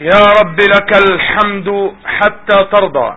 يا رب لك الحمد حتى ترضى.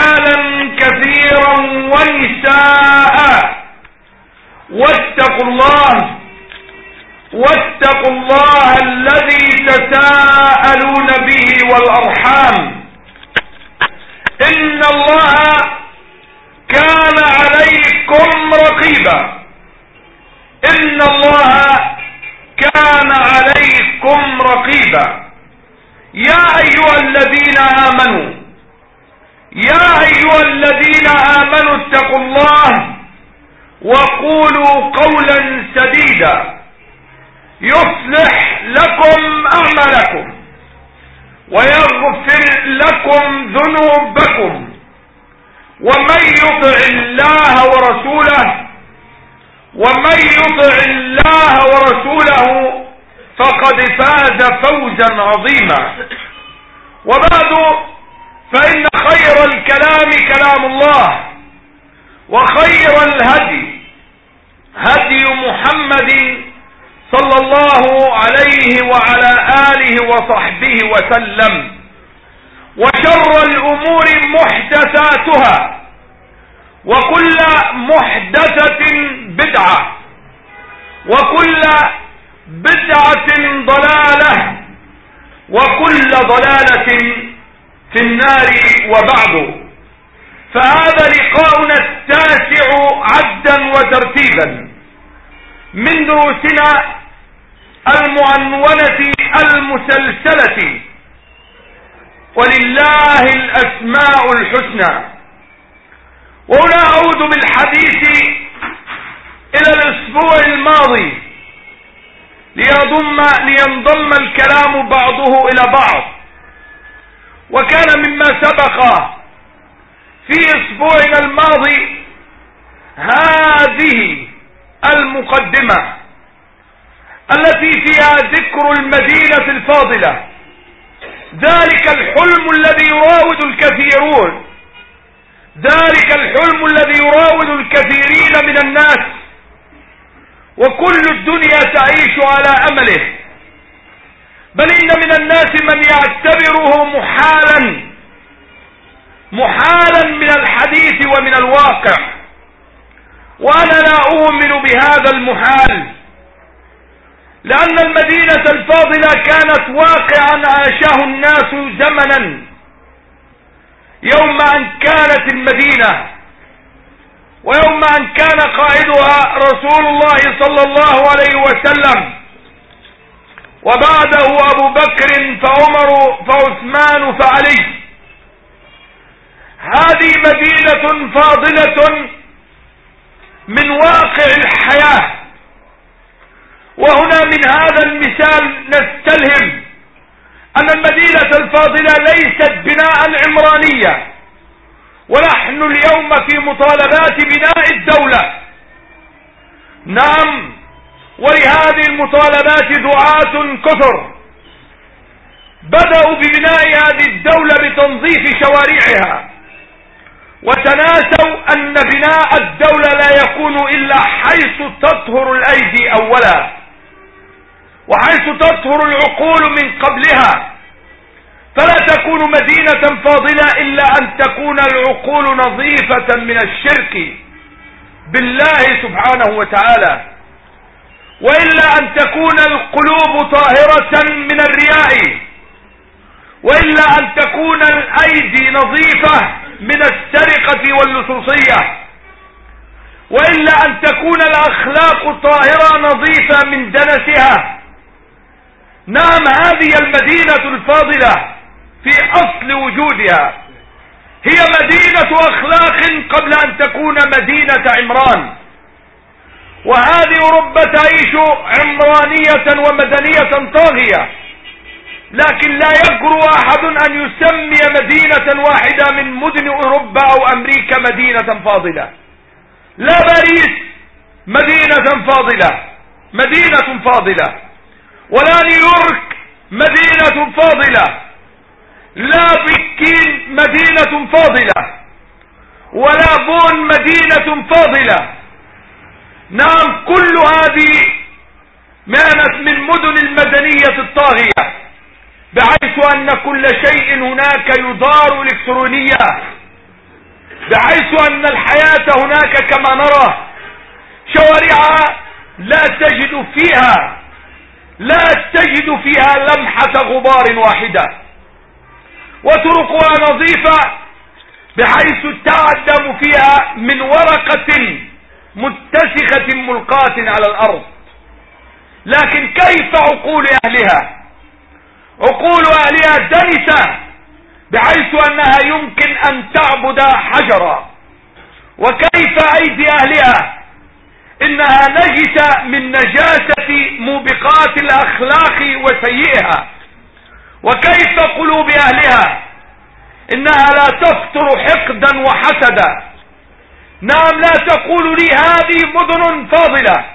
واتقوا الله واتقوا الله الذي تساءلون به والأرحام. إن الله كان عليكم رقيبا. إن الله كان عليكم رقيبا. يا أيها الذين آمنوا يا أيها الذين آمنوا اتقوا الله وقولوا قولا سديدا. يصلح لكم أعمالكم ويغفر لكم ذنوبكم. ومن يطع الله ورسوله ومن يطع الله ورسوله فقد فاز فوزا عظيما. وبعد فإن خير الكلام كلام الله. وخير الهدي هدي محمد صلى الله عليه وعلى آله وصحبه وسلم وشر الأمور محدثاتها وكل محدثة بدعة وكل بدعة ضلالة وكل ضلالة في النار وبعد. فهذا لقاؤنا التاسع عدا وترتيبا من دروسنا المعنونة المسلسلة. ولله الأسماء الحسنى. وهنا أعود بالحديث إلى الأسبوع الماضي ليضم لينضم الكلام بعضه إلى بعض. وكان مما سبق في أسبوعنا الماضي هذه المقدمة التي فيها ذكر المدينة الفاضلة. ذلك الحلم الذي يراود الكثيرون. ذلك الحلم الذي يراود الكثيرين من الناس. وكل الدنيا تعيش على أمله. بل إن من الناس من يعتبره محالا محالا من الحديث ومن الواقع. وأنا لا أؤمن بهذا المحال لأن المدينة الفاضلة كانت واقعا عاشاه الناس زمنا يوم أن كانت المدينة ويوم أن كان قائدها رسول الله صلى الله عليه وسلم. وبعده أبو بكر فعمر فعثمان فعلي. هذه مدينة فاضلة من واقع الحياة. وهنا من هذا المثال نستلهم أن المدينة الفاضلة ليست بناء عمرانية ونحن اليوم في مطالبات بناء الدولة. نعم ولهذه المطالبات دعاة كثر. بدأوا ببناء هذه الدولة بتنظيف شوارعها. وتناسوا أن بناء الدولة لا يكون إلا حيث تطهر الأيدي أولا وحيث تطهر العقول من قبلها. فلا تكون مدينة فاضلة إلا أن تكون العقول نظيفة من الشرك بالله سبحانه وتعالى. وإلا أن تكون القلوب طاهرة من الرياء. وإلا أن تكون الأيدي نظيفة من السرقة واللصوصية. وإلا أن تكون الأخلاق طاهرة نظيفة من دنسها. نعم هذه المدينة الفاضلة في أصل وجودها. هي مدينة أخلاق قبل أن تكون مدينة عمران. وهذه أوروبا تعيش عمرانية ومدنية طاغية. لكن لا يجرؤ أحد أن يسمي مدينة واحدة من مدن أوروبا أو أمريكا مدينة فاضلة. لا باريس مدينة فاضلة مدينة فاضلة. ولا نيويورك مدينة فاضلة. لا بكين مدينة فاضلة. ولا بون مدينة فاضلة. نعم كل هذه مانت من مدن المدنية الطاغية. بحيث أن كل شيء هناك يدار إلكترونيا. بحيث أن الحياة هناك كما نرى. شوارع لا تجد فيها لا تجد فيها لمحة غبار واحدة. وطرقها نظيفة بحيث تعدم فيها من ورقة متسخة ملقاة على الأرض. لكن كيف عقول أهلها؟ عقول أهلها دنسة بحيث أنها يمكن أن تعبد حجرا. وكيف أيدي أهلها؟ إنها نجسة من نجاسة موبقات الأخلاق وسيئها. وكيف قلوب أهلها؟ إنها لا تفطر حقدا وحسدا. نعم لا تقول لي هذه مدن فاضلة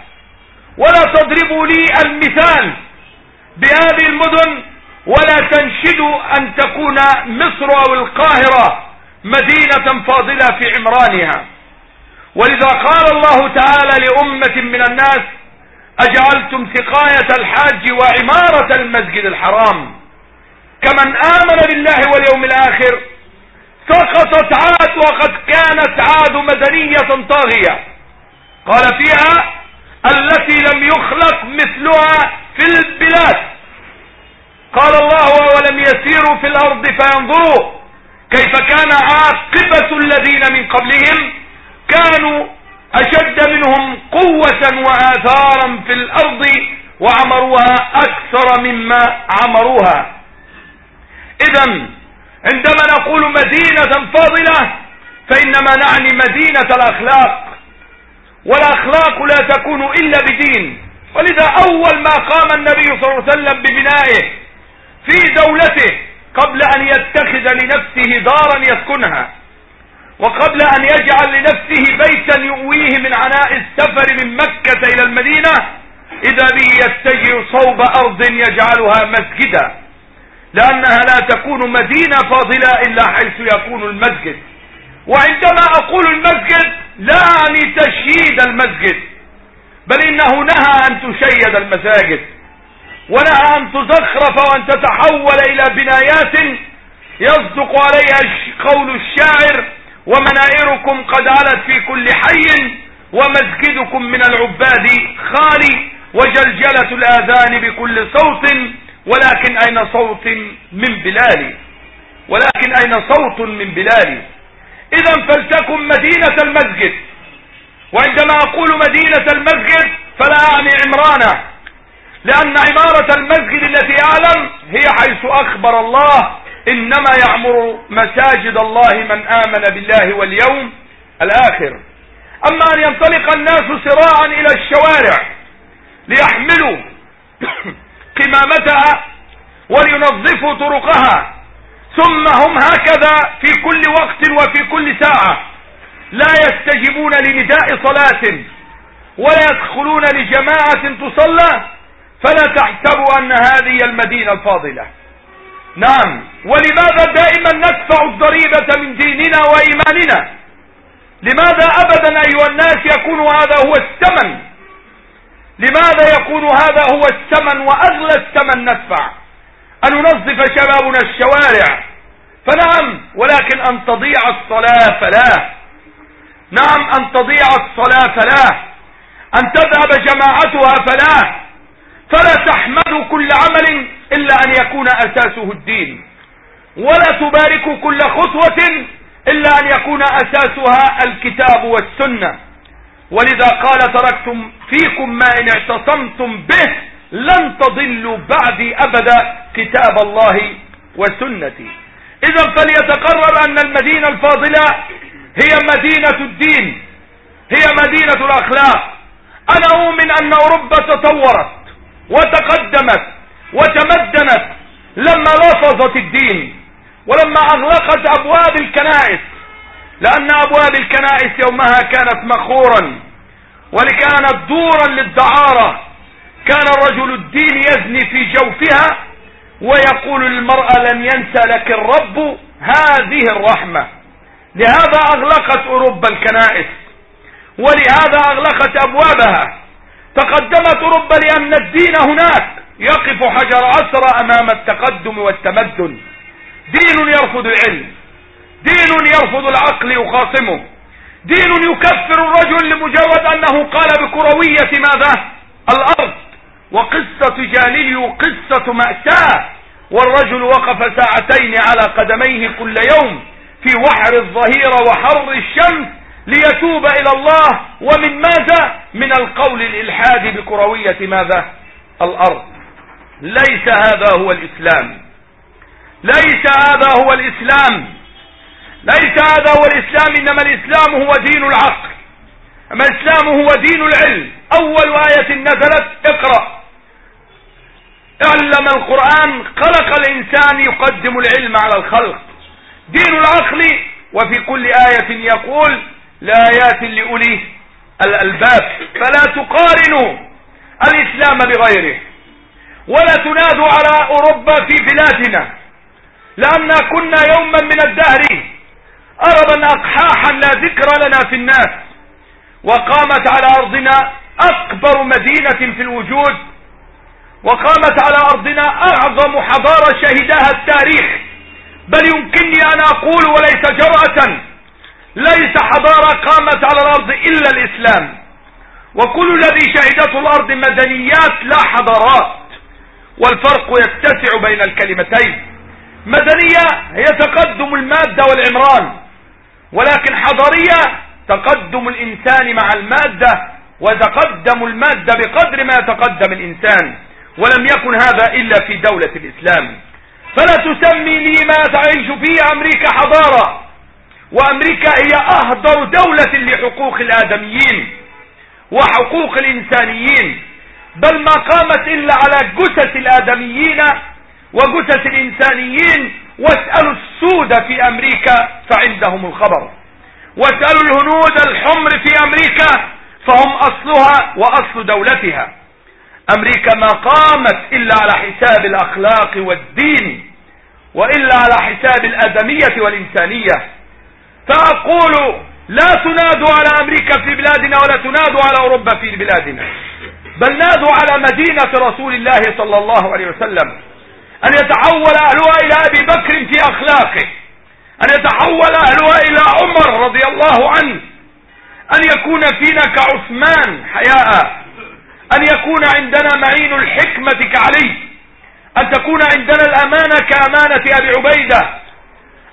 ولا تضربوا لي المثال بهذه المدن ولا تنشدوا أن تكون مصر أو القاهرة مدينة فاضلة في عمرانها. ولذا قال الله تعالى لأمة من الناس أجعلتم سقاية الحاج وعمارة المسجد الحرام. كمن آمن بالله واليوم الآخر سقطت عاد وقد كانت عاد مدنية طاغية. قال فيها التي لم يخلق مثلها في البلاد. قال الله ولم يسيروا في الأرض فينظروا كيف كان عاقبة الذين من قبلهم كانوا أشد منهم قوة وآثارا في الأرض وعمروها أكثر مما عمروها. اذا عندما نقول مدينة فاضلة فإنما نعني مدينة الأخلاق والأخلاق لا تكون إلا بدين. ولذا أول ما قام النبي صلى الله عليه وسلم ببنائه في دولته قبل أن يتخذ لنفسه دارا يسكنها وقبل أن يجعل لنفسه بيتا يؤويه من عناء السفر من مكة إلى المدينة إذا به يتجه صوب أرض يجعلها مسجدا لأنها لا تكون مدينة فاضلة إلا حيث يكون المسجد. وعندما أقول المسجد لا أعني تشييد المسجد بل إنه نهى أن تشيد المساجد. ونهى أن تزخرف وأن تتحول إلى بنايات يصدق عليها قول الشاعر ومنائركم قد علت في كل حي ومسجدكم من العباد خالي وجلجلة الآذان بكل صوت ولكن أين صوت من بلالي ولكن أين صوت من بلالي إذا فلتكن مدينة المسجد وعندما أقول مدينة المسجد فلا أعني عمرانة لأن عمارة المسجد التي أعلم هي حيث أخبر الله إنما يعمر مساجد الله من آمن بالله واليوم الآخر. أما أن ينطلق الناس سراعا إلى الشوارع ليحملوا قمامتها ولينظفوا طرقها ثم هم هكذا في كل وقت وفي كل ساعة. لا يستجيبون لنداء صلاة ولا يدخلون لجماعة تصلى فلا تحسبوا أن هذه المدينة الفاضلة نعم. ولماذا دائما ندفع الضريبة من ديننا وإيماننا؟ لماذا أبدا أيها الناس يكون هذا هو الثمن؟ لماذا يكون هذا هو الثمن وأغلى الثمن ندفع؟ أن ننظف شبابنا الشوارع. فنعم ولكن أن تضيع الصلاة فلا. نعم أن تضيع الصلاة فلا. أن تذهب جماعتها فلا. فلا تحمد كل عمل إلا أن يكون أساسه الدين. ولا تبارك كل خطوة إلا أن يكون أساسها الكتاب والسنة. ولذا قال تركتم فيكم ما إن اعتصمتم به لن تضلوا بعدي أبدا كتاب الله وسنتي. إذا فليتقرر أن المدينة الفاضلة هي مدينة الدين هي مدينة الأخلاق. أنا أؤمن أن أوروبا تطورت. وتقدمت وتمدنت لما لفظت الدين ولما أغلقت أبواب الكنائس لأن أبواب الكنائس يومها كانت مخورا ولكانت دورا للدعارة. كان الرجل الدين يزني في جوفها ويقول للمرأة لن ينسى لك الرب هذه الرحمة. لهذا أغلقت أوروبا الكنائس ولهذا أغلقت أبوابها. تقدمت أوروبا لأن الدين هناك. يقف حجر عصر أمام التقدم والتمدن. دين يرفض العلم. دين يرفض العقل يخاصمه. دين يكفر الرجل لمجرد أنه قال بكروية ماذا؟ الأرض. وقصة جاليليو قصة مأساة. والرجل وقف ساعتين على قدميه كل يوم في وحر الظهيرة وحر الشمس. ليتوب إلى الله ومن ماذا؟ من القول الإلحاد بكروية ماذا؟ الأرض. ليس هذا هو الإسلام. ليس هذا هو الإسلام. ليس هذا هو الإسلام إنما الإسلام هو دين العقل. أما الإسلام هو دين العلم. أول آية نزلت اقرأ. علم القرآن خلق الإنسان يقدم العلم على الخلق. دين العقل وفي كل آية يقول لآيات لأولي الألباب فلا تقارنوا الإسلام بغيره ولا تنادوا على أوروبا في بلادنا لأن كنا يوما من الدهر أربا أقحاحا لا ذكر لنا في الناس وقامت على أرضنا أكبر مدينة في الوجود وقامت على أرضنا أعظم حضارة شهدها التاريخ بل يمكنني أن أقول وليس جرأة ليس حضارة قامت على الأرض إلا الإسلام. وكل الذي شهدته الأرض مدنيات لا حضارات. والفرق يتسع بين الكلمتين. مدنية هي تقدم المادة والعمران. ولكن حضارية تقدم الإنسان مع المادة وتقدم المادة بقدر ما يتقدم الإنسان. ولم يكن هذا إلا في دولة الإسلام. فلا تسمي لي ما تعيش فيه أمريكا حضارة. وأمريكا هي أهدر دولة لحقوق الآدميين وحقوق الإنسانيين بل ما قامت إلا على جثث الآدميين وجثث الإنسانيين. واسألوا السود في أمريكا فعندهم الخبر. واسألوا الهنود الحمر في أمريكا فهم أصلها وأصل دولتها. أمريكا ما قامت إلا على حساب الأخلاق والدين وإلا على حساب الأدمية والإنسانية. فأقول لا تنادوا على أمريكا في بلادنا ولا تنادوا على أوروبا في بلادنا. بل نادوا على مدينة رسول الله صلى الله عليه وسلم. أن يتحول أهلها إلى أبي بكر في أخلاقه. أن يتحول أهلها إلى عمر رضي الله عنه. أن يكون فينا كعثمان حياء. أن يكون عندنا معين الحكمة كعلي. أن تكون عندنا الأمانة كأمانة أبي عبيدة.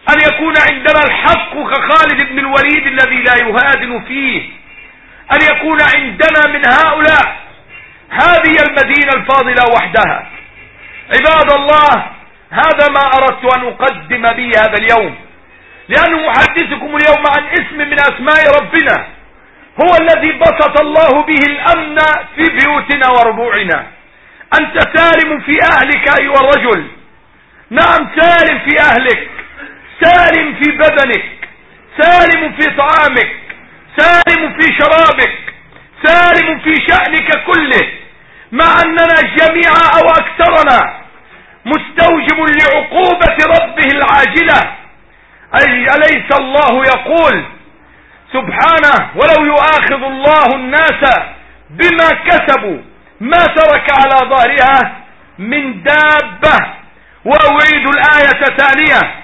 أن يكون عندنا الحق كخالد بن الوليد الذي لا يهادن فيه. أن يكون عندنا من هؤلاء هذه المدينة الفاضلة وحدها. عباد الله هذا ما أردت أن أقدم به هذا اليوم. لأنه أحدثكم اليوم عن اسم من أسماء ربنا. هو الذي بسط الله به الأمن في بيوتنا وربوعنا. أنت سالم في أهلك أيها الرجل. نعم سالم في أهلك. سالم في بدنك سالم في طعامك سالم في شرابك سالم في شأنك كله. مع أننا جميعا أو أكثرنا مستوجب لعقوبة ربه العاجلة. أليس الله يقول سبحانه ولو يؤاخذ الله الناس بما كسبوا ما ترك على ظهرها من دابة. وأعيد الآية ثانية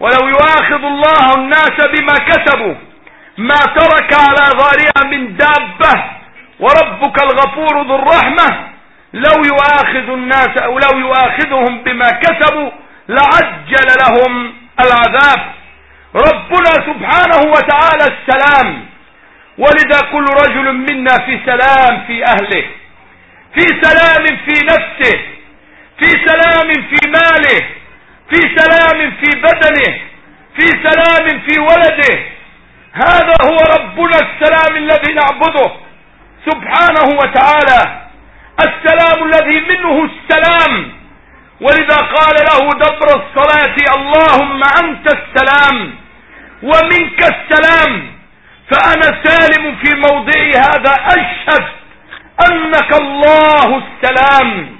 ولو يؤاخذ الله الناس بما كسبوا ما ترك على ظهرها من دابة. وربك الغفور ذو الرحمة. لو يؤاخذ الناس أو لو يؤاخذهم بما كسبوا لعجل لهم العذاب. ربنا سبحانه وتعالى السلام. ولذا كل رجل منا في سلام في أهله في سلام في نفسه في سلام في ماله. في سلام في بدنه في سلام في ولده. هذا هو ربنا السلام الذي نعبده سبحانه وتعالى. السلام الذي منه السلام. ولذا قال له دبر الصلاة اللهم أنت السلام ومنك السلام. فأنا سالم في موضعي هذا أشهد أنك الله السلام.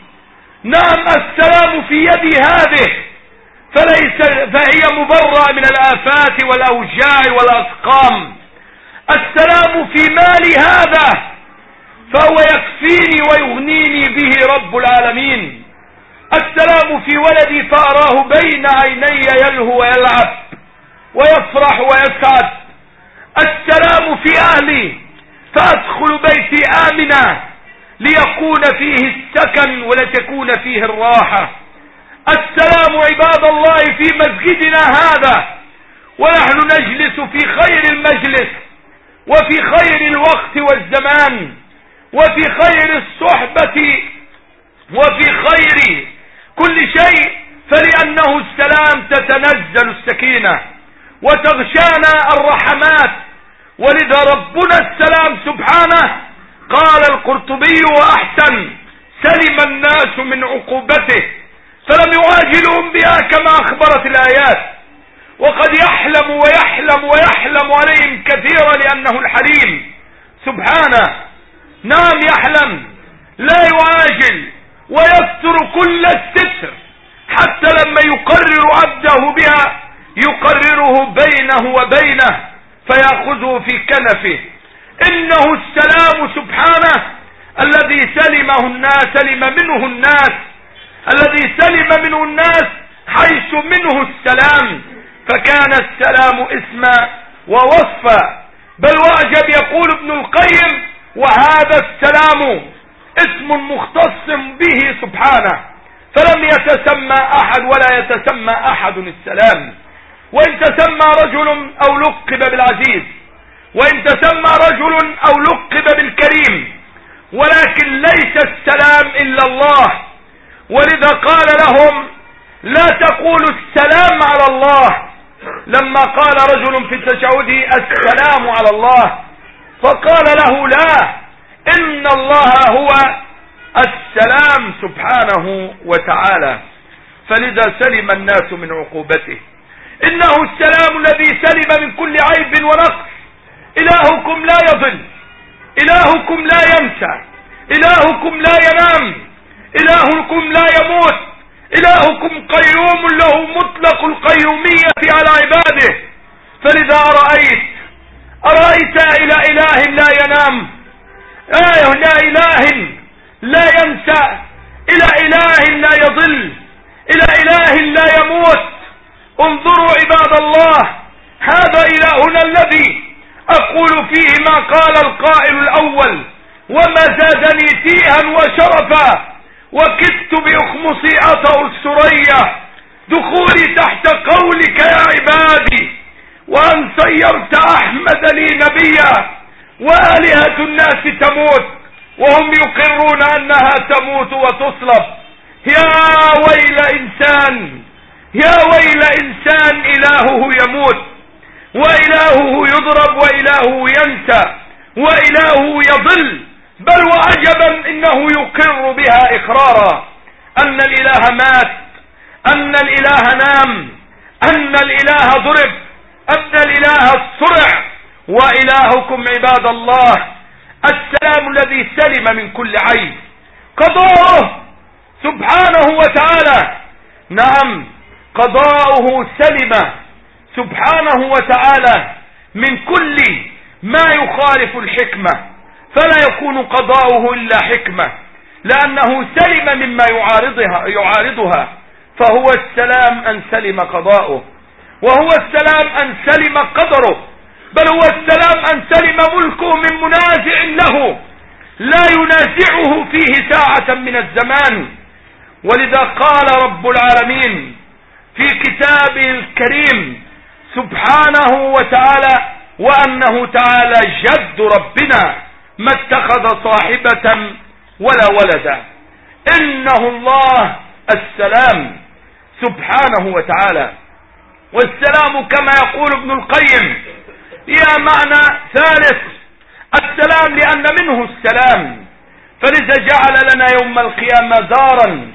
نعم السلام في يدي هذه. فليس فهي مبرأة من الآفات والأوجاع والأسقام السلام في مالي هذا فهو يكفيني ويغنيني به رب العالمين. السلام في ولدي فأراه بين عيني يلهو ويلعب ويفرح ويسعد. السلام في أهلي فأدخل بيتي آمنا ليكون فيه السكن ولتكون فيه الراحة. السلام عباد الله في مسجدنا هذا. ونحن نجلس في خير المجلس وفي خير الوقت والزمان وفي خير الصحبة وفي خير كل شيء. فلأنه السلام تتنزل السكينة وتغشانا الرحمات. ولذا ربنا السلام سبحانه قال القرطبي وأحسن سلم الناس من عقوبته. فلم يواجلهم بها كما أخبرت الآيات. وقد يحلم ويحلم ويحلم عليهم كثيرا لأنه الحليم. سبحانه نعم يحلم لا يعاجل ويستر كل الستر. حتى لما يقرر عبده بها يقرره بينه وبينه فيأخذه في كنفه. إنه السلام سبحانه الذي سلمه الناس سلم منه الناس الذي سلم منه الناس حيث منه السلام فكان السلام اسما ووصفا. بل واعجب يقول ابن القيم وهذا السلام اسم مختص به سبحانه. فلم يتسمى أحد ولا يتسمى أحد السلام. وإن تسمى رجل أو لقب بالعزيز. وإن تسمى رجل أو لقب بالكريم. ولكن ليس السلام إلا الله. ولذا قال لهم لا تقولوا السلام على الله. لما قال رجل في تشهده السلام على الله فقال له لا إن الله هو السلام سبحانه وتعالى. فلذا سلم الناس من عقوبته. إنه السلام الذي سلم من كل عيب ونقص. إلهكم لا يضل إلهكم لا ينسى إلهكم لا ينام. إلهكم لا يموت. إلهكم قيوم له مطلق القيومية على عباده. فلذا رأيت أرأيت إلى إله لا ينام. آه لا إله لا ينسى. إلى إله لا يضل. إلى إله لا يموت. انظروا عباد الله. هذا إلهنا الذي أقول فيه ما قال القائل الأول. وما زادني تيها وشرفا. وكدت بأخمصي أطأ السرية دخولي تحت قولك يا عبادي وأن سيرت أحمد لي نبيا وآلهة الناس تموت وهم يقرون أنها تموت وتصلب. يا ويل إنسان يا ويل إنسان إلهه يموت وإلهه يضرب وإلهه ينسى وإلهه يضل. بل وعجبا إنه يقر بها إقرارا. أن الإله مات أن الإله نام أن الإله ضرب أن الإله صرع. وإلهكم عباد الله السلام الذي سلم من كل عيب قضاؤه سبحانه وتعالى. نعم قضاؤه سلم سبحانه وتعالى من كل ما يخالف الحكمة. فلا يكون قضاؤه إلا حكمة. لأنه سلم مما يعارضها, يعارضها. فهو السلام أن سلم قضاؤه. وهو السلام أن سلم قدره. بل هو السلام أن سلم ملكه من منازع له. لا ينازعه فيه ساعة من الزمان. ولذا قال رب العالمين في كتابه الكريم سبحانه وتعالى وأنه تعالى جد ربنا. ما اتخذ صاحبة ولا ولدا. إنه الله السلام سبحانه وتعالى. والسلام كما يقول ابن القيم يا معنى ثالث السلام لأن منه السلام. فلذا جعل لنا يوم القيامة دارا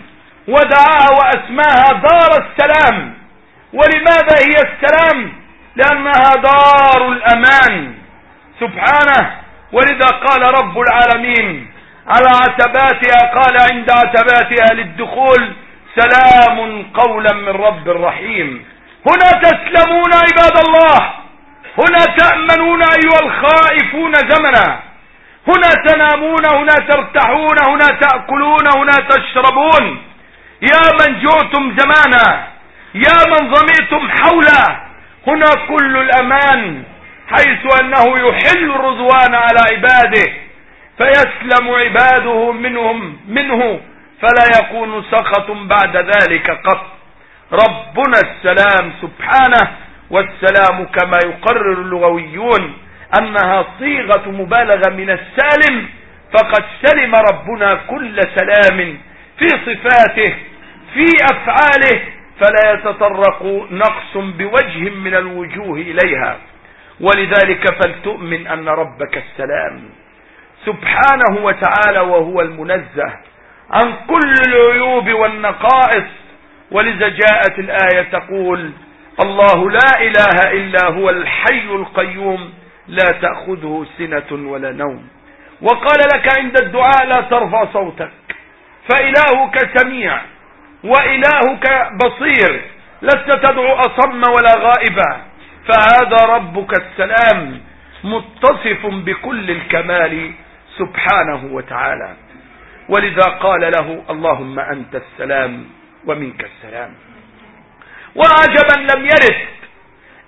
ودعاها وأسماها دار السلام. ولماذا هي السلام؟ لأنها دار الأمان. سبحانه ولذا قال رب العالمين على عتباتها قال عند عتباتها للدخول سلام قولا من رب رحيم. هنا تسلمون عباد الله هنا تأمنون أيها الخائفون زمنا هنا تنامون هنا ترتاحون هنا تأكلون هنا تشربون. يا من جعتم زمانا يا من ظمئتم حولا هنا كل الأمان حيث أنه يحل الرضوان على عباده فيسلم عباده منهم منه فلا يكون سخط بعد ذلك قط. ربنا السلام سبحانه والسلام كما يقرر اللغويون أنها صيغة مبالغة من السالم فقد سلم ربنا كل سلام في صفاته في أفعاله فلا يتطرق نقص بوجه من الوجوه إليها. ولذلك فلتؤمن أن ربك السلام سبحانه وتعالى وهو المنزه عن كل العيوب والنقائص. ولذا جاءت الآية تقول الله لا إله إلا هو الحي القيوم لا تأخذه سنة ولا نوم. وقال لك عند الدعاء لا ترفع صوتك. فإلهك سميع وإلهك بصير. لست تدعو أصم ولا غائبا. فهذا ربك السلام متصف بكل الكمال سبحانه وتعالى. ولذا قال له اللهم أنت السلام ومنك السلام. وعجبا لم يرد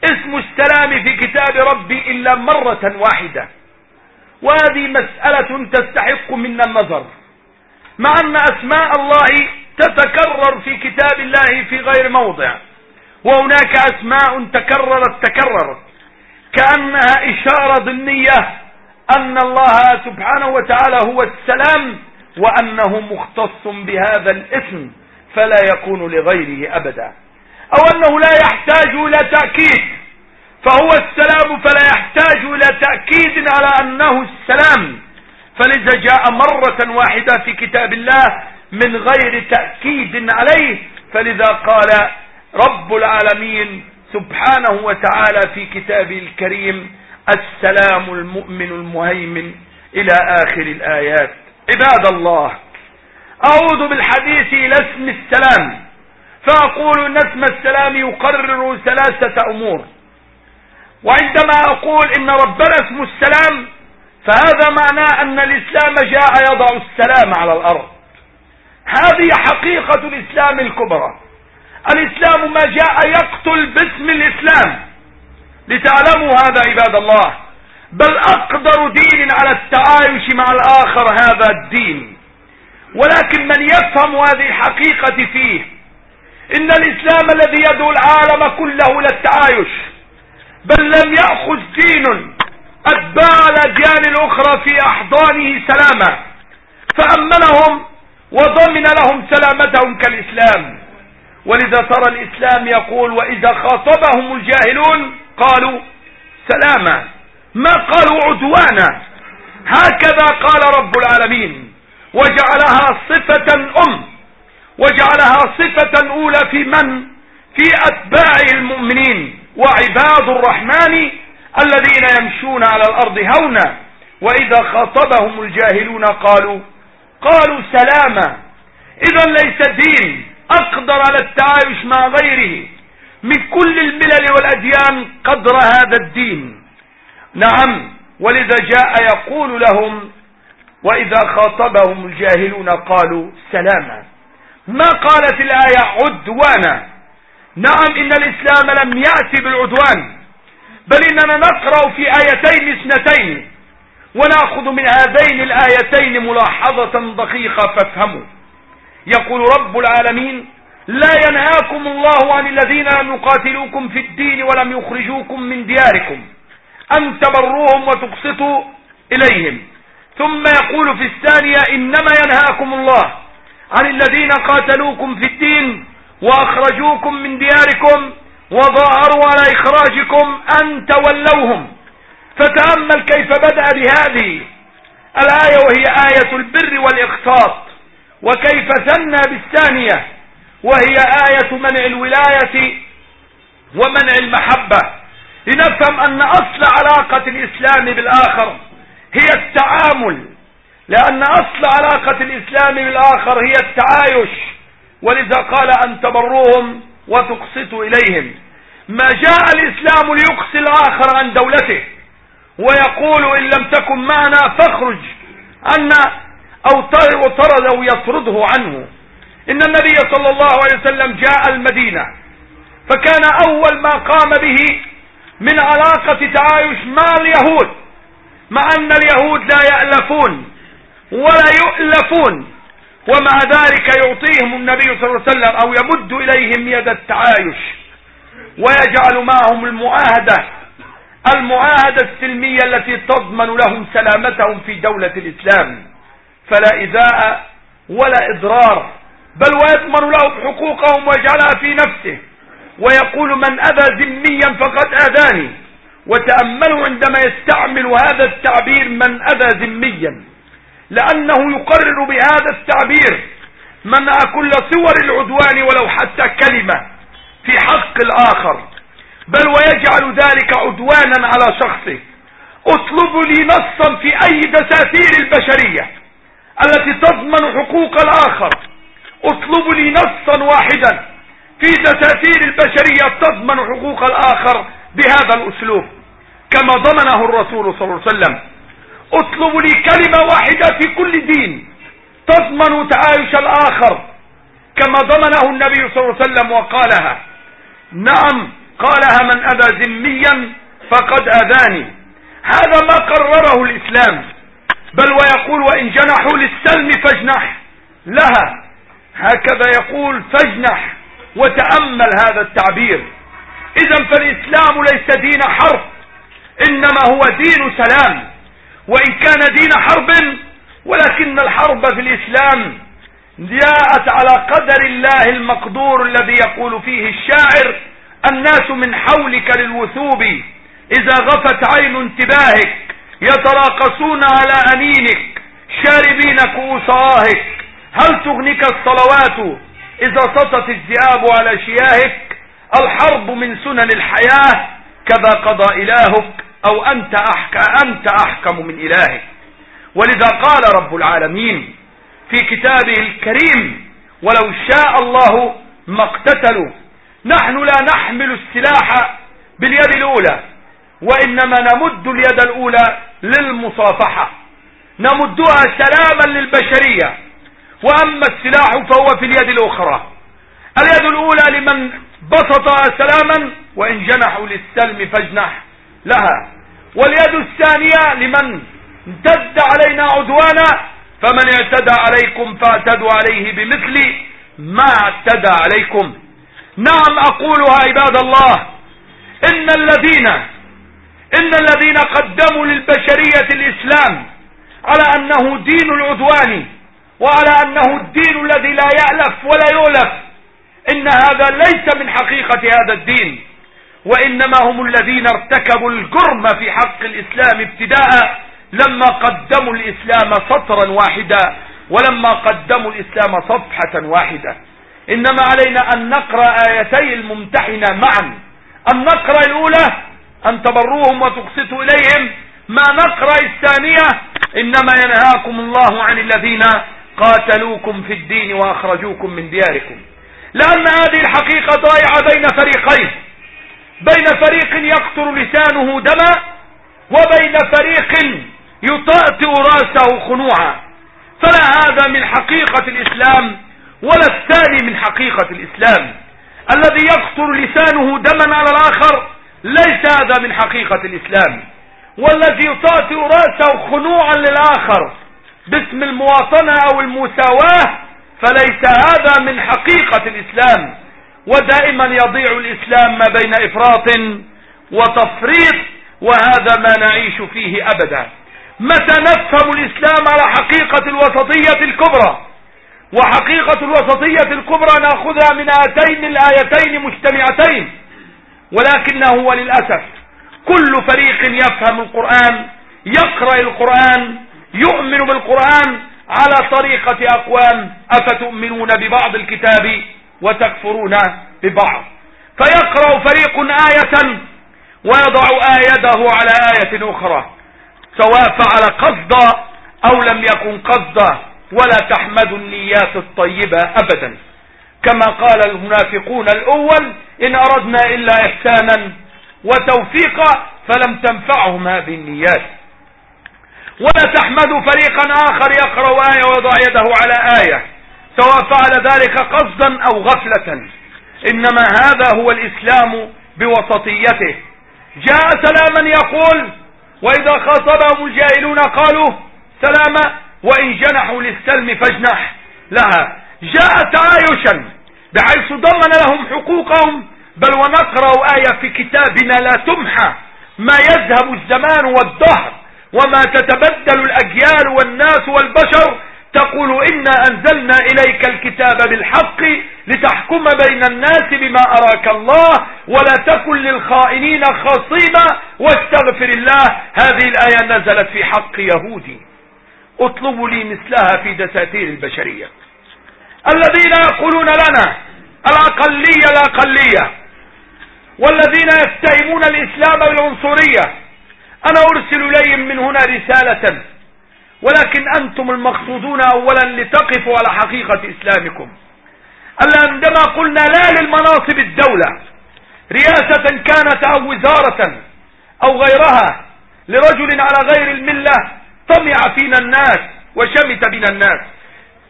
اسم السلام في كتاب ربي إلا مرة واحدة. وهذه مسألة تستحق منا النظر. مع أن أسماء الله تتكرر في كتاب الله في غير موضع. وهناك أسماء تكررت تكررت. كأنها إشارة ضمنية أن الله سبحانه وتعالى هو السلام وأنه مختص بهذا الاسم فلا يكون لغيره أبدا. أو أنه لا يحتاج إلى تأكيد فهو السلام فلا يحتاج إلى تأكيد على أنه السلام. فلذا جاء مرة واحدة في كتاب الله من غير تأكيد عليه فلذا قال رب العالمين سبحانه وتعالى في كتابه الكريم السلام المؤمن المهيمن إلى آخر الآيات. عباد الله أعوذ بالحديث إلى اسم السلام. فأقول أن اسم السلام يقرر ثلاثة أمور. وعندما أقول إن ربنا اسمه السلام فهذا معناه أن الإسلام جاء يضع السلام على الأرض. هذه حقيقة الإسلام الكبرى. الإسلام ما جاء يقتل باسم الإسلام. لتعلموا هذا عباد الله بل أقدر دين على التعايش مع الآخر هذا الدين. ولكن من يفهم هذه الحقيقة فيه إن الإسلام الذي يدعو العالم كله للتعايش بل لم يأخذ دين أتباع الأديان الأخرى في أحضانه سلاما فأمنهم وضمن لهم سلامتهم كالإسلام. ولذا ترى الإسلام يقول وإذا خاطبهم الجاهلون قالوا سلاما ما قالوا عدوانا. هكذا قال رب العالمين. وجعلها صفة أم وجعلها صفة أولى في من؟ في أتباع المؤمنين وعباد الرحمن الذين يمشون على الأرض هونا. وإذا خاطبهم الجاهلون قالوا قالوا سلاما. إذا ليس دين. أقدر على التعايش مع غيره من كل الملل والأديان قدر هذا الدين. نعم ولذا جاء يقول لهم وإذا خاطبهم الجاهلون قالوا سلاما. ما قالت الآية؟ عدوانا. نعم إن الإسلام لم يأتي بالعدوان بل إننا نقرأ في آيتين اثنتين ونأخذ من هذين الآيتين ملاحظة دقيقة فافهموا. يقول رب العالمين لا ينهاكم الله عن الذين لم يقاتلوكم في الدين ولم يخرجوكم من دياركم. أن تبروهم وتقسطوا إليهم. ثم يقول في الثانية إنما ينهاكم الله عن الذين قاتلوكم في الدين وأخرجوكم من دياركم وظاهروا على إخراجكم أن تولوهم. فتأمل كيف بدأ بهذه الآية وهي آية البر والإقساط وكيف ثنى بالثانية وهي آية منع الولاية ومنع المحبة. لنفهم أن أصل علاقة الإسلام بالآخر هي التعامل لأن أصل علاقة الإسلام بالآخر هي التعايش. ولذا قال أن تبروهم وتقسطوا إليهم. ما جاء الإسلام ليقصي الآخر عن دولته ويقول إن لم تكن معنا فاخرج. عنا أو أو يطرده عنه. إن النبي صلى الله عليه وسلم جاء المدينة فكان أول ما قام به من علاقة تعايش مع اليهود مع أن اليهود لا يألفون ولا يؤلفون ومع ذلك يعطيهم النبي صلى الله عليه وسلم أو يمد إليهم يد التعايش ويجعل معهم المعاهدة المعاهدة السلمية التي تضمن لهم سلامتهم في دولة الإسلام. فلا إذاء ولا إضرار بل ويضمن لهم حقوقهم ويجعلها في نفسه. ويقول من أذى ذميا فقد آذاني. وتأملوا عندما يستعمل هذا التعبير من أذى ذميا. لأنه يقرر بهذا التعبير منع كل صور العدوان ولو حتى كلمة في حق الآخر. بل ويجعل ذلك عدوانا على شخصه. اطلبوا لي نصا في أي دساتير البشرية. التي تضمن حقوق الآخر. اطلبوا لي نصا واحدا. في دساتير البشرية تضمن حقوق الآخر بهذا الأسلوب. كما ضمنه الرسول صلى الله عليه وسلم. اطلبوا لي كلمة واحدة في كل دين تضمن تعايش الآخر. كما ضمنه النبي صلى الله عليه وسلم وقالها. نعم قالها من أبى ذميا فقد أذاني. هذا ما قرره الإسلام. بل ويقول وإن جنحوا للسلم فاجنح. لها. هكذا يقول فاجنح وتأمل هذا التعبير. إذا فالإسلام ليس دين حرب إنما هو دين سلام. وإن كان دين حرب ولكن الحرب في الإسلام جاءت على قدر الله المقدور الذي يقول فيه الشاعر الناس من حولك للوثوب إذا غفت عين انتباهك. يتراقصون على أنينك شاربين كؤوس آهك هل تغنيك الصلوات إذا سطت الذئاب على شياهك؟ الحرب من سنن الحياة كذا قضى إلهك أو أنت أحكم, أنت أحكم من إلهك. ولذا قال رب العالمين في كتابه الكريم ولو شاء الله ما اقتتلوا نحن لا نحمل السلاح باليد الأولى وإنما نمد اليد الأولى للمصافحة. نمدها سلاما للبشرية. وأما السلاح فهو في اليد الأخرى. اليد الأولى لمن بسطها سلاما وإن جنحوا للسلم فاجنح لها. واليد الثانية لمن امتد علينا عدوانا فمن اعتدى عليكم فاعتدوا عليه بمثل ما اعتدى عليكم. نعم أقولها عباد الله إن الذين إن الذين قدموا للبشرية الإسلام على أنه دين العدوان وعلى أنه الدين الذي لا يألف ولا يؤلف إن هذا ليس من حقيقة هذا الدين وإنما هم الذين ارتكبوا الجرم في حق الإسلام ابتداء لما قدموا الإسلام سطرا واحدا ولما قدموا الإسلام صفحة واحدة. إنما علينا أن نقرأ آيتي الممتحنة معا. أن نقرأ الأولى أن تبروهم وتقسطوا إليهم. ما نقرأ الثانية إنما ينهاكم الله عن الذين قاتلوكم في الدين وأخرجوكم من دياركم. لأن هذه الحقيقة ضائعة بين فريقين. بين فريق يقطر لسانه دما وبين فريق يطأطئ رأسه خنوعا. فلا هذا من حقيقة الإسلام ولا الثاني من حقيقة الإسلام. الذي يقطر لسانه دما على الآخر ليس هذا من حقيقة الإسلام. والذي يطأطئ رأسه خنوعا للآخر باسم المواطنة أو المساواة فليس هذا من حقيقة الإسلام. ودائما يضيع الإسلام ما بين إفراط وتفريط وهذا ما نعيش فيه أبدا. متى نفهم الإسلام على حقيقة الوسطية الكبرى؟ وحقيقة الوسطية الكبرى نأخذها من هاتين الآيتين مجتمعتين. ولكنه وللأسف كل فريق يفهم القرآن يقرأ القرآن يؤمن بالقرآن على طريقة أقوام. أفتؤمنون ببعض الكتاب وتكفرون ببعض. فيقرأ فريق آية ويضع آيته على آية أخرى سواء فعل قصدا أو لم يكن قصدا. ولا تحمد النيات الطيبة أبدا. كما قال المنافقون الأول إن أردنا إلا إحسانا وتوفيقا فلم تنفعهم هذه النيات. ولا تحمد فريقا آخر يقرأ آية ويضع يده على آية سواء فعل ذلك قصدا أو غفلة. إنما هذا هو الإسلام بوسطيته. جاء سلاما يقول وإذا خاطبهم الجاهلون قالوا سلاما وإن جنحوا للسلم فاجنح لها. جاء تعايشا. بحيث ضمن لهم حقوقهم بل ونقرأ آية في كتابنا لا تمحى. ما يذهب الزمان والدهر وما تتبدل الأجيال والناس والبشر. تقول إنا أنزلنا إليك الكتاب بالحق لتحكم بين الناس بما أراك الله ولا تكن للخائنين خصيما. واستغفر الله هذه الآية نزلت في حق يهودي. اطلبوا لي مثلها في دساتير البشرية. الذين يقولون لنا الأقلية الأقلية والذين يتهمون الإسلام بالعنصرية. أنا أرسل إليهم من هنا رسالة ولكن أنتم المقصودون أولا لتقفوا على حقيقة إسلامكم. ألا عندما قلنا لا للمناصب الدولة رياسة كانت أو وزارة أو غيرها لرجل على غير الملة طمع فينا الناس وشمت بنا الناس.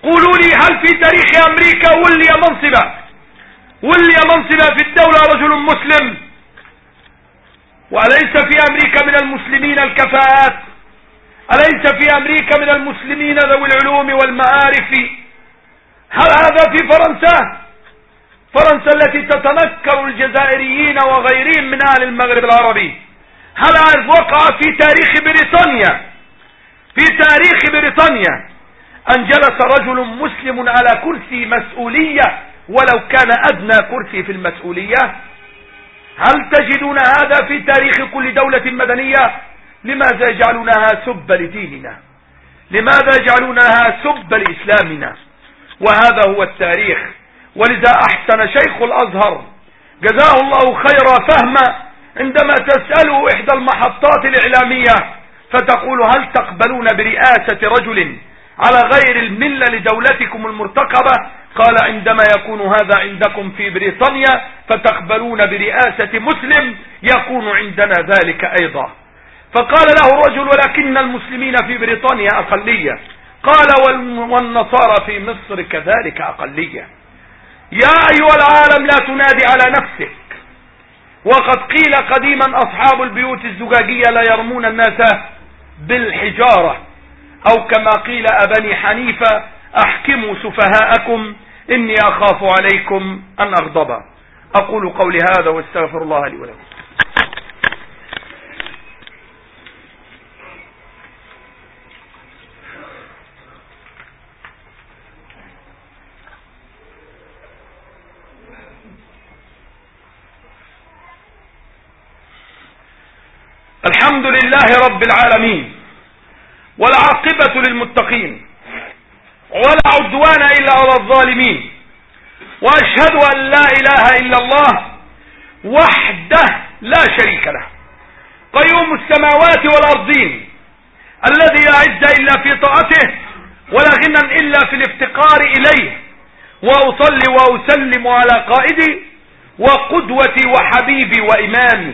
قولوا لي هل في تاريخ أمريكا ولي منصبة؟ ولي منصبة في الدولة رجل مسلم. وليس في أمريكا من المسلمين الكفاءات؟ أليس في أمريكا من المسلمين ذوي العلوم والمعارف؟ هل هذا في فرنسا؟ فرنسا التي تتنكر الجزائريين وغيرهم من أهل المغرب العربي. هل وقع في تاريخ بريطانيا؟ في تاريخ بريطانيا. أن جلس رجل مسلم على كرسي مسؤولية ولو كان أدنى كرسي في المسؤولية. هل تجدون هذا في تاريخ كل دولة مدنية؟ لماذا يجعلونها سب لديننا؟ لماذا يجعلونها سب لإسلامنا؟ وهذا هو التاريخ. ولذا أحسن شيخ الأزهر جزاه الله خير فهم عندما تسأله إحدى المحطات الإعلامية فتقول هل تقبلون برئاسة رجل على غير الملة لدولتكم المرتقبة؟ قال عندما يكون هذا عندكم في بريطانيا فتقبلون برئاسة مسلم يكون عندنا ذلك أيضا. فقال له رجل ولكن المسلمين في بريطانيا أقلية. قال والنصارى في مصر كذلك أقلية. يا أيها العالم لا تنادي على نفسك. وقد قيل قديما أصحاب البيوت الزجاجية لا يرمون الناس بالحجارة. أو كما قيل أبني حنيفة أحكموا سفهاءكم إني أخاف عليكم أن أغضب. أقول قولي هذا واستغفر الله لي ولكم. الحمد لله رب العالمين. والعاقبة للمتقين ولا عدوان إلا على الظالمين وأشهد أن لا إله إلا الله وحده لا شريك له. قيوم السماوات والأرضين الذي لا عز إلا في طاعته ولا غنى إلا في الافتقار إليه. وأصلي وأسلم على قائدي وقدوتي وحبيبي وإمامي.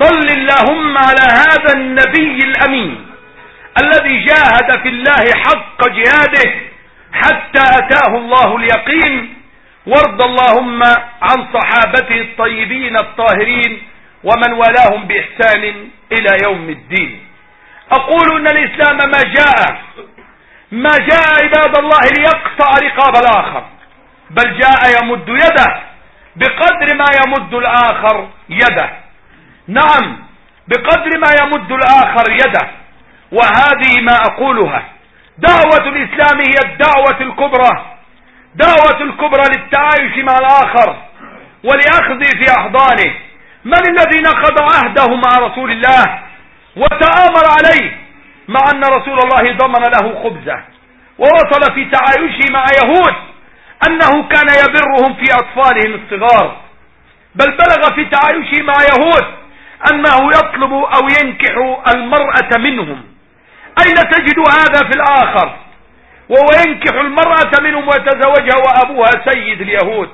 صل اللهم على هذا النبي الأمين. الذي جاهد في الله حق جهاده حتى أتاه الله اليقين وارض اللهم عن صحابته الطيبين الطاهرين ومن والاهم بإحسان إلى يوم الدين. أقول أن الإسلام ما جاء ما جاء عباد الله ليقطع رقاب الآخر بل جاء يمد يده بقدر ما يمد الآخر يده. نعم بقدر ما يمد الآخر يده. وهذه ما أقولها. دعوة الإسلام هي الدعوة الكبرى. دعوة الكبرى للتعايش مع الآخر ولأخذ في أحضانه. من الذي نقض عهده مع رسول الله وتآمر عليه مع أن رسول الله ضمن له خبزه ووصل في تعايشه مع يهود أنه كان يبرهم في أطفالهم الصغار. بل بلغ في تعايشه مع يهود أنه يطلب أو ينكح المرأة منهم. أين تجد هذا في الآخر؟ وهو ينكح المرأة منهم ويتزوجها وأبوها سيد اليهود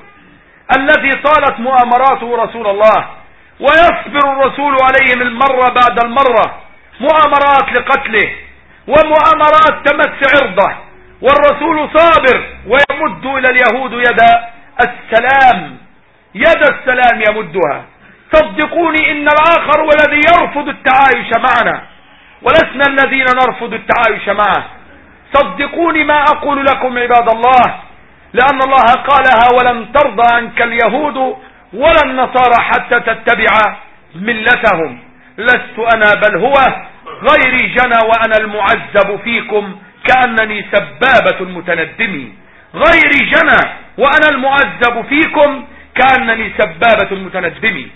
الذي طالت مؤامراته رسول الله ويصبر الرسول عليهم المرة بعد المرة مؤامرات لقتله ومؤامرات تمس عرضه والرسول صابر ويمد إلى اليهود يد السلام يد السلام يمدها. صدقوني إن الآخر والذي يرفض التعايش معنا. ولسنا الذين نرفض التعايش معه. صدقوني ما أقول لكم عباد الله لأن الله قالها ولن ترضى عنك اليهود ولا النصارى حتى تتبع ملتهم. لست أنا بل هو غيري جنى وأنا المعذب فيكم كأنني سبابة المتندم غيري جنى وأنا المعذب فيكم كأنني سبابة المتندم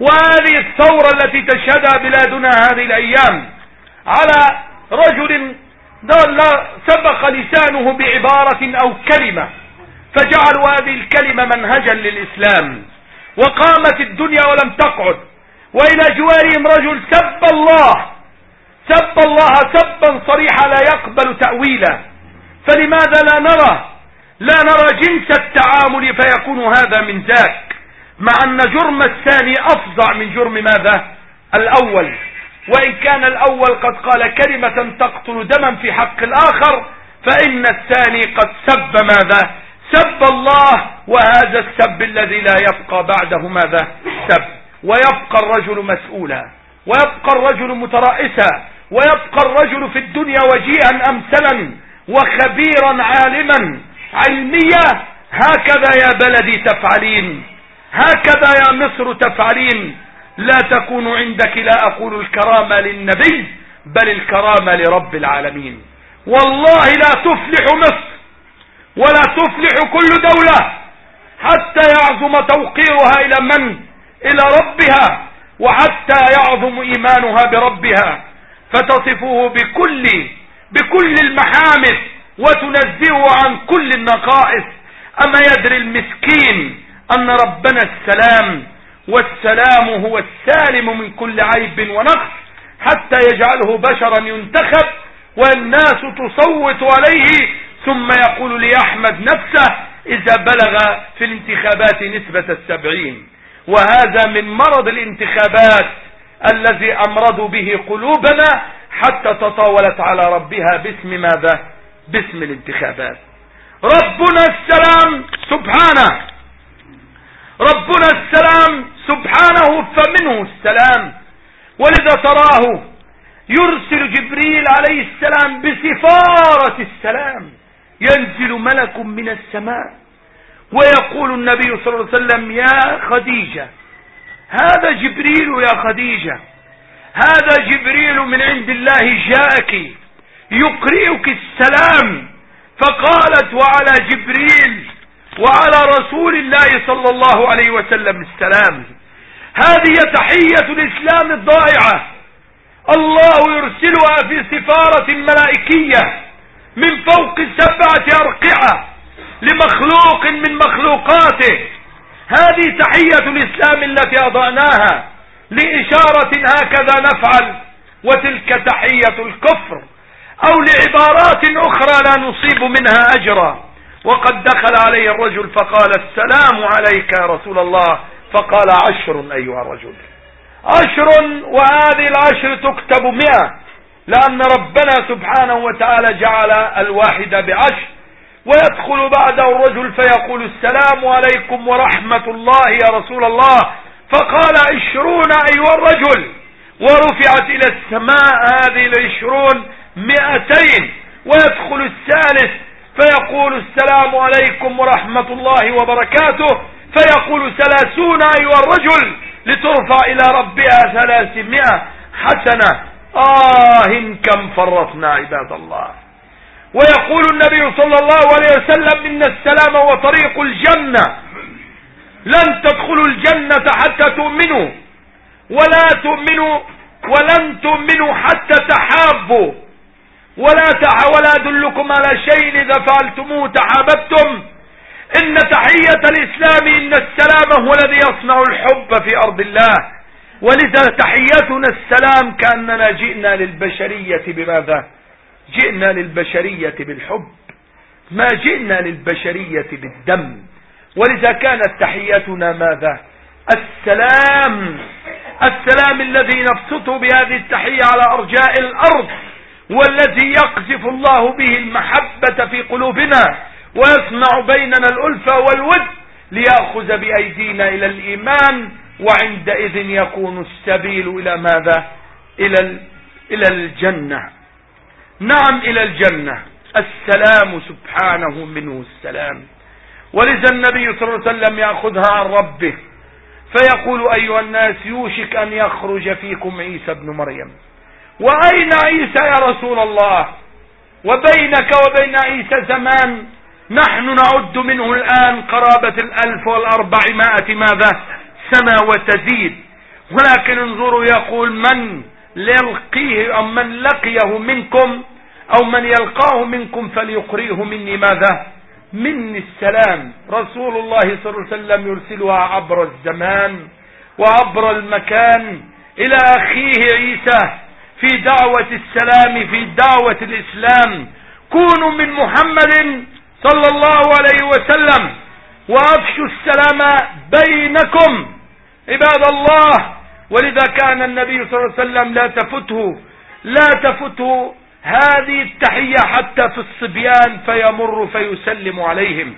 وهذه الثورة التي تشهدها بلادنا هذه الأيام على رجل سبق لسانه بعبارة أو كلمة فجعلوا هذه الكلمة منهجا للإسلام وقامت الدنيا ولم تقعد وإلى جوارهم رجل سب الله سب الله سبا صريحا لا يقبل تأويلا فلماذا لا نرى؟ لا نرى جنس التعامل فيكون هذا من ذاك مع أن جرم الثاني أفظع من جرم ماذا؟ الأول. وإن كان الأول قد قال كلمة تقتل دما في حق الآخر فإن الثاني قد سب ماذا؟ سب الله وهذا السب الذي لا يبقى بعده ماذا؟ سب. ويبقى الرجل مسؤولا ويبقى الرجل مترأسا ويبقى الرجل في الدنيا وجيها أمثلا وخبيرا عالما علميا. هكذا يا بلدي تفعلين. هكذا يا مصر تفعلين. لا تكون عندك لا أقول الكرامة للنبي بل الكرامة لرب العالمين. والله لا تفلح مصر ولا تفلح كل دولة حتى يعظم توقيرها إلى من؟ إلى ربها وحتى يعظم إيمانها بربها. فتصفه بكل بكل المحامد وتنزهه عن كل النقائص. أما يدري المسكين أن ربنا السلام والسلام هو السالم من كل عيب ونقص حتى يجعله بشرا ينتخب والناس تصوت عليه ثم يقول ليحمد نفسه إذا بلغ في الانتخابات نسبة السبعين وهذا من مرض الانتخابات الذي أمرضوا به قلوبنا حتى تطاولت على ربها باسم ماذا؟ باسم الانتخابات. ربنا السلام سبحانه ربنا السلام سبحانه فمنه السلام. ولذا تراه يرسل جبريل عليه السلام بسفارة السلام. ينزل ملك من السماء. ويقول النبي صلى الله عليه وسلم يا خديجة هذا جبريل يا خديجة. هذا جبريل من عند الله جاءك يقرئك السلام. فقالت وعلى جبريل وعلى رسول الله صلى الله عليه وسلم السلام. هذه تحية الإسلام الضائعة. الله يرسلها في سفارة ملائكية من فوق سبعة أرقعة لمخلوق من مخلوقاته. هذه تحية الإسلام التي أضعناها لإشارة هكذا نفعل وتلك تحية الكفر أو لعبارات أخرى لا نصيب منها أجرا. وقد دخل عليه الرجل فقال السلام عليك يا رسول الله. فقال عشر أيها الرجل. عشر وهذه العشر تكتب مئة. لأن ربنا سبحانه وتعالى جعل الواحد بعشر. ويدخل بعده الرجل فيقول السلام عليكم ورحمة الله يا رسول الله. فقال عشرون أيها الرجل. ورفعت إلى السماء هذه العشرون مئتين. ويدخل الثالث فيقول السلام عليكم ورحمة الله وبركاته. فيقول ثلاثون أيها الرجل لترفع إلى ربها ثلاثمائة حسنة. آه كم فرطنا عباد الله. ويقول النبي صلى الله عليه وسلم إن السلام هو طريق الجنة. لن تدخلوا الجنة حتى تؤمنوا ولا تؤمنوا ولن تؤمنوا حتى تحابوا. ولا تح ولا أدلكم على شيء إذا فعلتموه تحاببتم إن تحية الإسلام إن السلام هو الذي يصنع الحب في أرض الله. ولذا تحيتنا السلام كأننا جئنا للبشرية بماذا؟ جئنا للبشرية بالحب. ما جئنا للبشرية بالدم. ولذا كانت تحيتنا ماذا؟ السلام. السلام الذي نبسطه بهذه التحية على أرجاء الأرض. والذي يقذف الله به المحبة في قلوبنا ويصنع بيننا الألفة والود ليأخذ بأيدينا إلى الإيمان وعندئذ يكون السبيل إلى ماذا؟ إلى, إلى الجنة. نعم إلى الجنة. السلام سبحانه منه السلام. ولذا النبي صلى الله عليه وسلم يأخذها عن ربه فيقول أيها الناس يوشك أن يخرج فيكم عيسى بن مريم. وأين عيسى يا رسول الله؟ وبينك وبين عيسى زمان نحن نعد منه الآن قرابة الألف والأربعمائة ماذا؟ سنة وتزيد. ولكن انظروا يقول من يلقيه أو من لقيه منكم أو من يلقاه منكم فليقريه مني ماذا؟ مني السلام. رسول الله صلى الله عليه وسلم يرسلها عبر الزمان وعبر المكان إلى أخيه عيسى. في دعوة السلام في دعوة الإسلام. كونوا من محمد صلى الله عليه وسلم وأفشوا السلام بينكم. عباد الله ولذا كان النبي صلى الله عليه وسلم لا تفته لا تفته هذه التحية حتى في الصبيان فيمر فيسلم عليهم.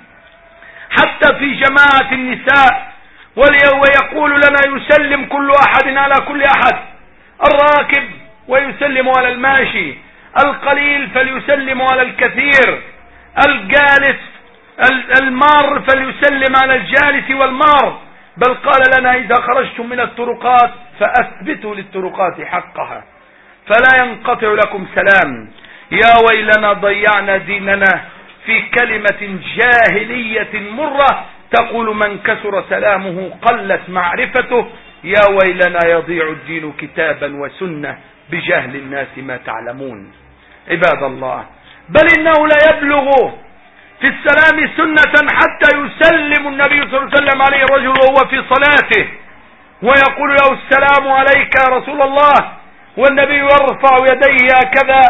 حتى في جماعة النساء ويقول لنا يسلم كل أحد على كل أحد. الراكب ويسلم على الماشي القليل فليسلم على الكثير الجالس المار فليسلم على الجالس والمار بل قال لنا إذا خرجتم من الطرقات فأثبتوا للطرقات حقها فلا ينقطع لكم سلام يا ويلنا ضيعنا ديننا في كلمة جاهلية مرة تقول من كسر سلامه قلت معرفته يا ويلنا يضيع الدين كتابا وسنة بجهل الناس ما تعلمون. عباد الله بل إنه لا يبلغ في السلام سنة حتى يسلم النبي صلى الله عليه وسلم عليه الرجل وهو في صلاته ويقول له السلام عليك يا رسول الله والنبي يرفع يديه هكذا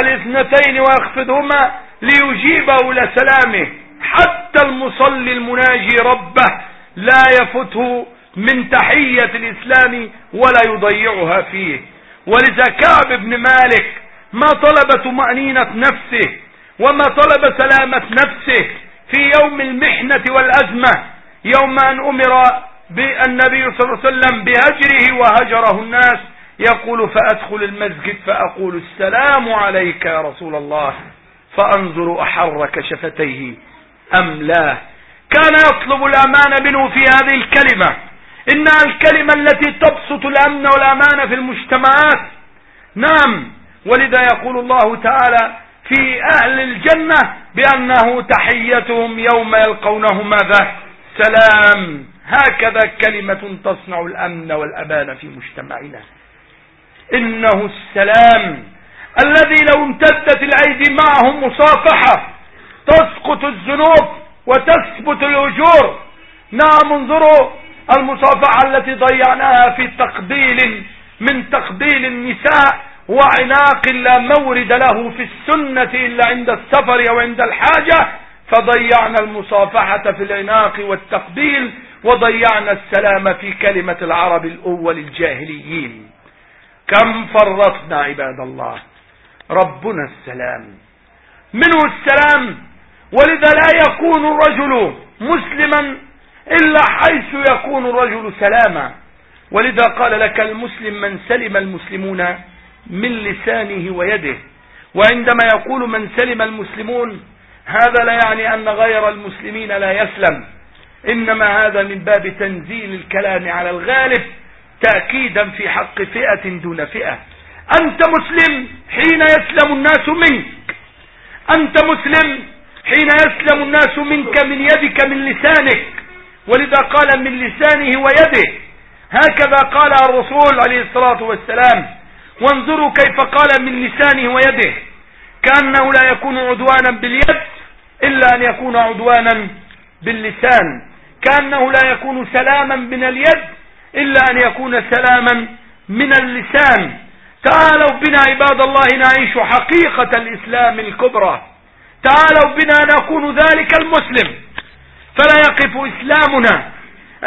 الاثنتين ويخفضهما ليجيبه لسلامه حتى المصلي المناجي ربه لا يفته من تحية الإسلام ولا يضيعها فيه. ولذا كعب بن مالك ما طلب طمأنينة نفسه وما طلب سلامة نفسه في يوم المحنة والأزمة يوم أن أمر بالنبي صلى الله عليه وسلم بهجره وهجره الناس يقول فأدخل المسجد فأقول السلام عليك يا رسول الله فأنظر أحرك شفتيه أم لا؟ كان يطلب الأمان منه في هذه الكلمة. إنها الكلمة التي تبسط الأمن والأمان في المجتمعات نعم ولذا يقول الله تعالى في أهل الجنة بأنه تحيتهم يوم يلقونه ماذا؟ سلام. هكذا كلمة تصنع الأمن والأمان في مجتمعنا. إنه السلام الذي لو امتدت الأيدي معهم مصافحة تسقط الذنوب وتثبت الأجور. نعم انظروا المصافحة التي ضيعناها في تقبيل من تقبيل النساء وعناق لا مورد له في السنة إلا عند السفر أو عند الحاجة فضيعنا المصافحة في العناق والتقبيل وضيعنا السلام في كلمة العرب الأول الجاهليين. كم فرطنا عباد الله؟ ربنا السلام. منه السلام ولذا لا يكون الرجل مسلما إلا حيث يكون الرجل سلاما. ولذا قال لك المسلم من سلم المسلمون من لسانه ويده. وعندما يقول من سلم المسلمون هذا لا يعني أن غير المسلمين لا يسلم. إنما هذا من باب تنزيل الكلام على الغالب تأكيدا في حق فئة دون فئة. أنت مسلم حين يسلم الناس منك. أنت مسلم حين يسلم الناس منك من يدك من لسانك. ولذا قال من لسانه ويده. هكذا قال الرسول عليه الصلاة والسلام. وانظروا كيف قال من لسانه ويده. كأنه لا يكون عدوانا باليد إلا أن يكون عدوانا باللسان. كأنه لا يكون سلاما من اليد إلا أن يكون سلاما من اللسان. تعالوا بنا عباد الله نعيش حقيقة الإسلام الكبرى. تعالوا بنا نكون ذلك المسلم. فلا يقف إسلامنا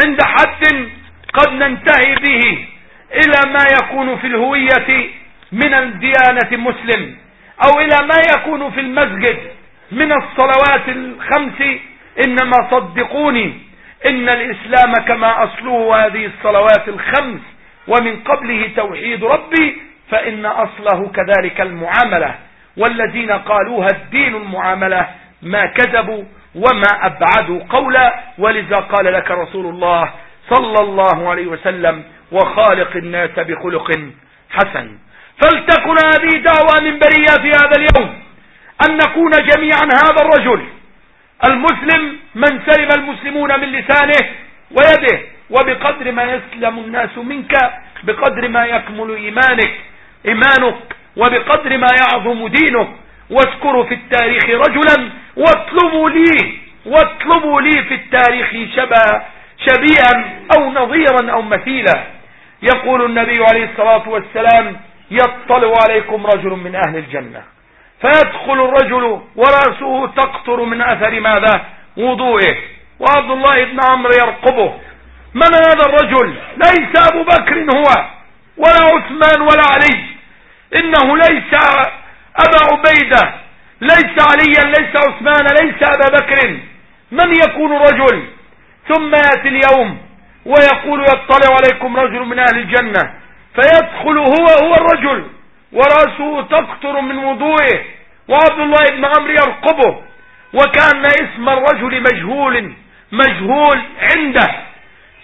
عند حد قد ننتهي به إلى ما يكون في الهوية من الديانة مسلم أو إلى ما يكون في المسجد من الصلوات الخمس. إنما صدقوني إن الإسلام كما أصله هذه الصلوات الخمس ومن قبله توحيد ربي فإن أصله كذلك المعاملة. والذين قالوها الدين المعاملة ما كذبوا وما أبعدوا قولا ولذا قال لك رسول الله صلى الله عليه وسلم وخالق الناس بخلق حسن. فلتكن هذه دعوة من برية في هذا اليوم أن نكون جميعا هذا الرجل المسلم من سلم المسلمون من لسانه ويده وبقدر ما يسلم الناس منك بقدر ما يكمل إيمانك إيمانك وبقدر ما يعظم دينك. واذكروا في التاريخ رجلا واطلبوا لي واطلبوا لي في التاريخ شبه شبيها أو نظيرا أو مثيلا. يقول النبي عليه الصلاة والسلام يطلع عليكم رجل من أهل الجنة. فيدخل الرجل ورأسه تقطر من أثر ماذا؟ وضوئه. وعبد الله بن عمرو يرقبه. من هذا الرجل؟ ليس أبو بكر هو ولا عثمان ولا علي. إنه ليس أبا عبيدة. ليس عليا ليس عثمان ليس أبا بكر. من يكون رجل؟ ثم يأتي اليوم ويقول يطلع عليكم رجل من أهل الجنة فيدخل هو هو الرجل ورأسه تقطر من وضوئه وعبد الله بن عمرو يرقبه وكأن اسم الرجل مجهول مجهول عنده.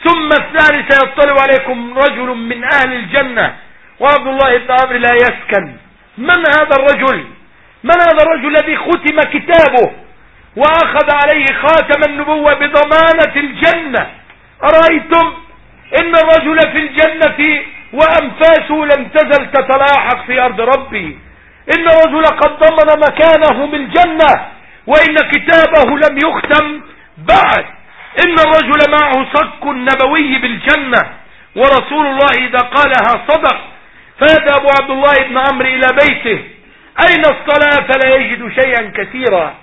ثم الثالث يطلع عليكم رجل من أهل الجنة وعبد الله بن عمرو لا يسكن. من هذا الرجل؟ من هذا الرجل الذي ختم كتابه وأخذ عليه خاتم النبوة بضمانة الجنة؟ أرأيتم إن الرجل في الجنة وأنفاسه لم تزل تتلاحق في أرض ربي إن الرجل قد ضمن مكانه بالجنة وإن كتابه لم يختم بعد. إن الرجل معه صك نبوي بالجنة ورسول الله إذا قالها صدق فيذهب عبد الله بن عمرو إلى بيته. أين الصلاة فلا يجد شيئا كثيرا؟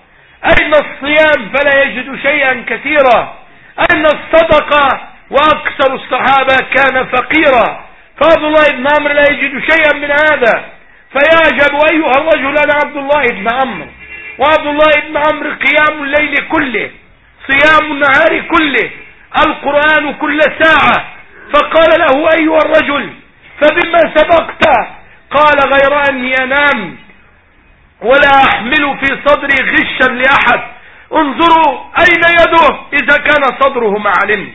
أين الصيام فلا يجد شيئا كثيرا؟ أين الصدقة وأكثر الصحابة كان فقيرا؟ فعبد الله بن عمرو لا يجد شيئا من هذا. فيعجب أيها الرجل أنا عبد الله بن عمرو. وعبد الله بن عمرو قيام الليل كله صيام النهار كله القرآن كل ساعة. فقال له أيها الرجل فبما سبقت؟ قال غير أني أنام. ولا أحمل في صدري غشا لأحد. انظروا أين يده إذا كان صدره ما علمت.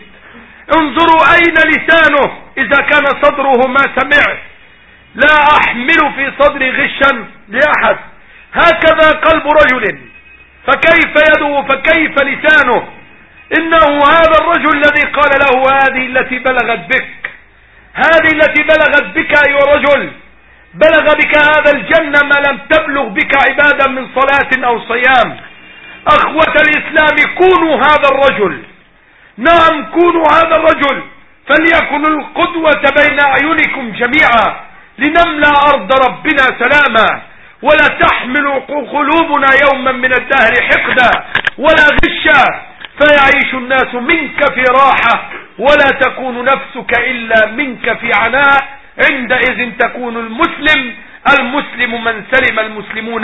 انظروا أين لسانه إذا كان صدره ما سمعت. لا أحمل في صدري غشا لأحد. هكذا قلب رجل. فكيف يده؟ فكيف لسانه؟ إنه هذا الرجل الذي قال له هذه التي بلغت بك. هذه التي بلغت بك أيها رجل بلغ بك هذا الجنة ما لم تبلغ بك عبادا من صلاة أو صيام. أخوة الإسلام كونوا هذا الرجل. نعم كونوا هذا الرجل. فليكن القدوة بين أعينكم جميعا. لنملأ أرض ربنا سلاما. ولا تحمل قلوبنا يوما من الدهر حقدا. ولا غشا فيعيش الناس منك في راحة. ولا تكون نفسك إلا منك في عناء. عندئذ تكون المسلم المسلم من سلم المسلمون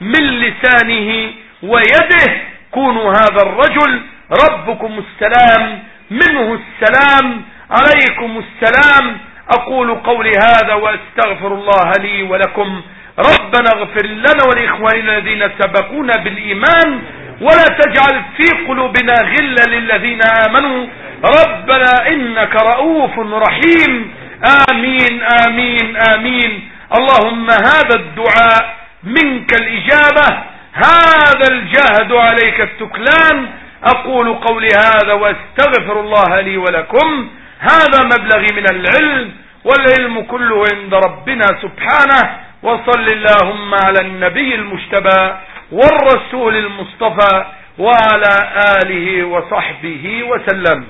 من لسانه ويده. كونوا هذا الرجل ربكم السلام منه السلام عليكم السلام. أقول قولي هذا وأستغفر الله لي ولكم. ربنا اغفر لنا ولإخواننا الذين سبقونا بالإيمان. ولا تجعل في قلوبنا غلا للذين آمنوا. ربنا إنك رؤوف رحيم. آمين آمين آمين. اللهم هذا الدعاء منك الإجابة هذا الجهد عليك التكلان أقول قولي هذا واستغفر الله لي ولكم. هذا مبلغي من العلم والعلم كله عند ربنا سبحانه. وصل اللهم على النبي المجتبى والرسول المصطفى وعلى آله وصحبه وسلم.